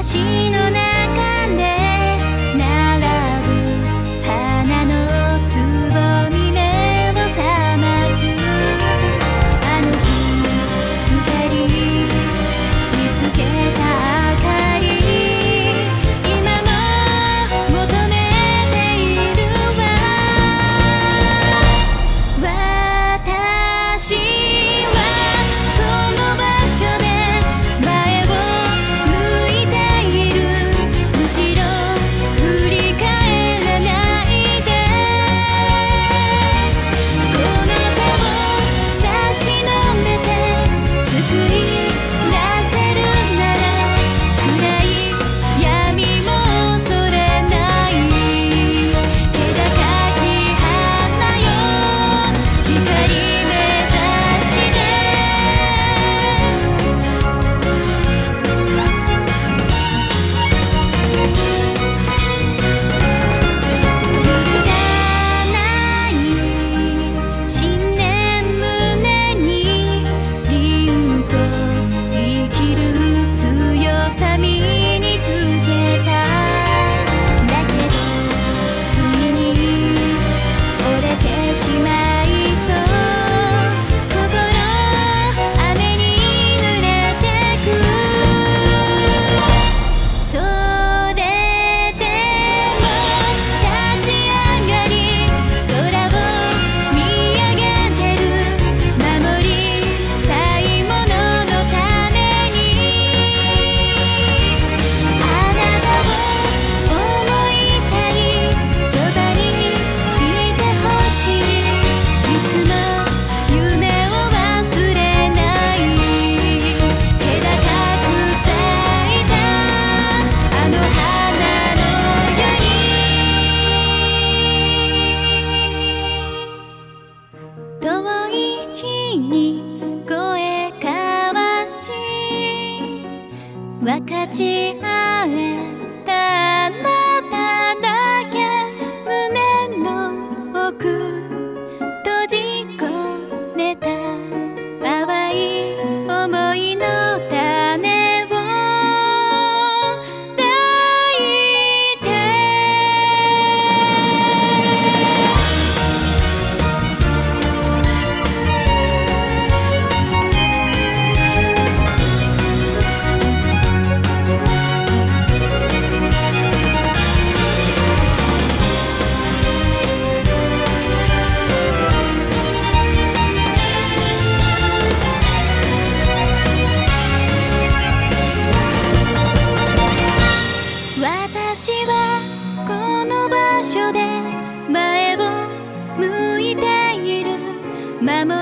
私の中分かち合え。memories.